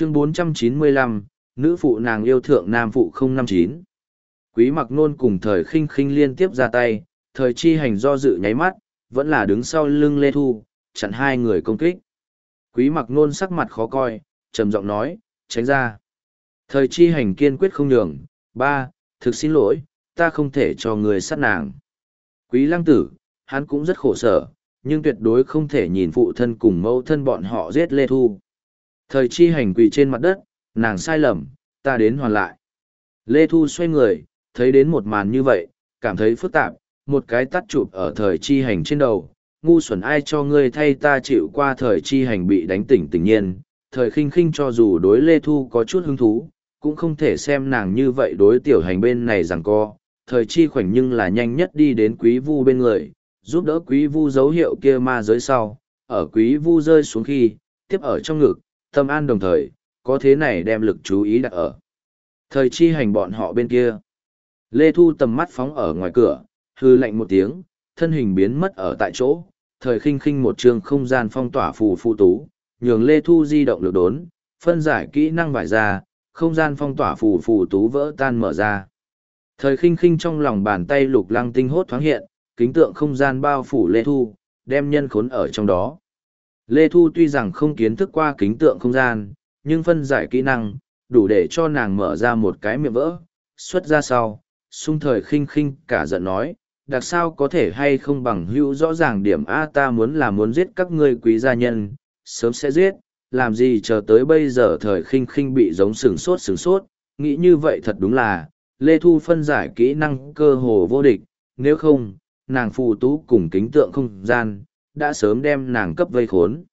chương 495, nữ phụ nàng yêu thượng nam phụ 059. Quý mặc nôn cùng thời khinh khinh liên tiếp ra tay, thời chi hành do dự nháy mắt, vẫn là đứng sau lưng Lê Thu, chặn hai người công kích. Quý mặc nôn sắc mặt khó coi, trầm giọng nói, tránh ra. Thời chi hành kiên quyết không nhường, ba, thực xin lỗi, ta không thể cho người sát nàng. Quý lăng tử, hắn cũng rất khổ sở, nhưng tuyệt đối không thể nhìn phụ thân cùng mẫu thân bọn họ giết Lê Thu. Thời chi hành quỳ trên mặt đất, nàng sai lầm, ta đến hoàn lại. Lê Thu xoay người, thấy đến một màn như vậy, cảm thấy phức tạp, một cái tắt chụp ở thời chi hành trên đầu. Ngu xuẩn ai cho ngươi thay ta chịu qua thời chi hành bị đánh tỉnh tình nhiên, thời khinh khinh cho dù đối Lê Thu có chút hứng thú, cũng không thể xem nàng như vậy đối tiểu hành bên này rằng co. Thời chi khoảnh nhưng là nhanh nhất đi đến quý vu bên người, giúp đỡ quý vu dấu hiệu kia ma giới sau, ở quý vu rơi xuống khi, tiếp ở trong ngực, tâm an đồng thời, có thế này đem lực chú ý đặt ở. Thời chi hành bọn họ bên kia. Lê Thu tầm mắt phóng ở ngoài cửa, hư lạnh một tiếng, thân hình biến mất ở tại chỗ, thời khinh khinh một trường không gian phong tỏa phù phụ tú, nhường Lê Thu di động lực đốn, phân giải kỹ năng vải ra, không gian phong tỏa phù phù tú vỡ tan mở ra. Thời khinh khinh trong lòng bàn tay lục lăng tinh hốt thoáng hiện, kính tượng không gian bao phủ Lê Thu, đem nhân khốn ở trong đó. Lê Thu tuy rằng không kiến thức qua kính tượng không gian, nhưng phân giải kỹ năng, đủ để cho nàng mở ra một cái miệng vỡ, xuất ra sau, sung thời khinh khinh cả giận nói, đặc sao có thể hay không bằng hữu rõ ràng điểm A ta muốn là muốn giết các ngươi quý gia nhân, sớm sẽ giết, làm gì chờ tới bây giờ thời khinh khinh bị giống sừng sốt sừng sốt, nghĩ như vậy thật đúng là, Lê Thu phân giải kỹ năng cơ hồ vô địch, nếu không, nàng phù tú cùng kính tượng không gian, đã sớm đem nàng cấp vây khốn.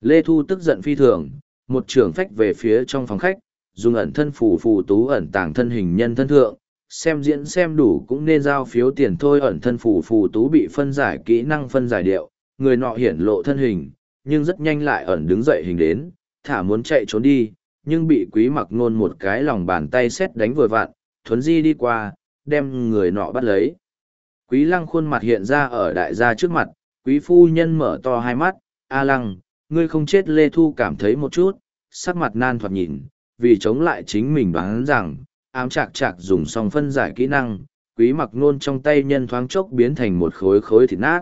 Lê Thu tức giận phi thường, một trưởng phách về phía trong phòng khách, dùng ẩn thân phù phù tú ẩn tàng thân hình nhân thân thượng, xem diễn xem đủ cũng nên giao phiếu tiền thôi ẩn thân phù phù tú bị phân giải kỹ năng phân giải điệu, người nọ hiển lộ thân hình, nhưng rất nhanh lại ẩn đứng dậy hình đến, thả muốn chạy trốn đi, nhưng bị quý mặc nôn một cái lòng bàn tay xét đánh vừa vặn, thuấn di đi qua, đem người nọ bắt lấy. Quý lăng khuôn mặt hiện ra ở đại gia trước mặt, quý phu nhân mở to hai mắt, A lăng, ngươi không chết Lê Thu cảm thấy một chút, sắc mặt nan thoạt nhìn, vì chống lại chính mình đoán rằng, ám chạc chạc dùng xong phân giải kỹ năng, quý mặc nôn trong tay nhân thoáng chốc biến thành một khối khối thịt nát.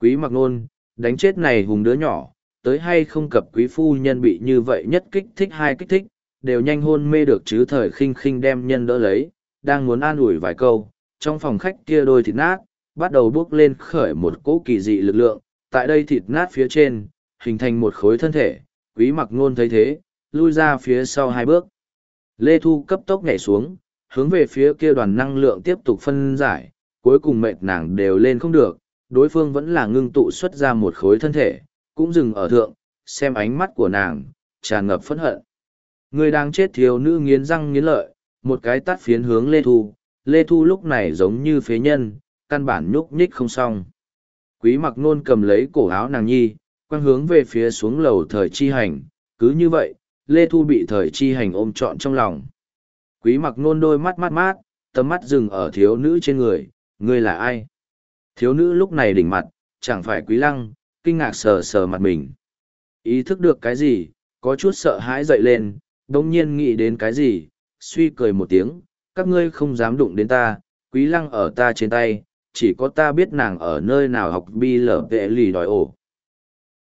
Quý mặc nôn, đánh chết này hùng đứa nhỏ, tới hay không cập quý phu nhân bị như vậy nhất kích thích hai kích thích, đều nhanh hôn mê được chứ thời khinh khinh đem nhân đỡ lấy, đang muốn an ủi vài câu, trong phòng khách kia đôi thịt nát, bắt đầu bước lên khởi một cỗ kỳ dị lực lượng, tại đây thịt nát phía trên, hình thành một khối thân thể, quý mặc nôn thấy thế, lui ra phía sau hai bước. Lê Thu cấp tốc nhảy xuống, hướng về phía kia đoàn năng lượng tiếp tục phân giải, cuối cùng mệt nàng đều lên không được, đối phương vẫn là ngưng tụ xuất ra một khối thân thể, cũng dừng ở thượng, xem ánh mắt của nàng, tràn ngập phẫn hận. Người đang chết thiếu nữ nghiến răng nghiến lợi, một cái tắt phiến hướng Lê Thu, Lê Thu lúc này giống như phế nhân, căn bản nhúc nhích không xong. Quý mặc nôn cầm lấy cổ áo nàng nhi, quang hướng về phía xuống lầu thời chi hành, cứ như vậy, Lê Thu bị thời chi hành ôm trọn trong lòng. Quý mặc nôn đôi mắt mát mát, tầm mắt dừng ở thiếu nữ trên người, ngươi là ai? Thiếu nữ lúc này đỉnh mặt, chẳng phải quý lăng, kinh ngạc sờ sờ mặt mình. Ý thức được cái gì, có chút sợ hãi dậy lên, đồng nhiên nghĩ đến cái gì, suy cười một tiếng, các ngươi không dám đụng đến ta, quý lăng ở ta trên tay, chỉ có ta biết nàng ở nơi nào học bi lở vệ lì đòi ổ.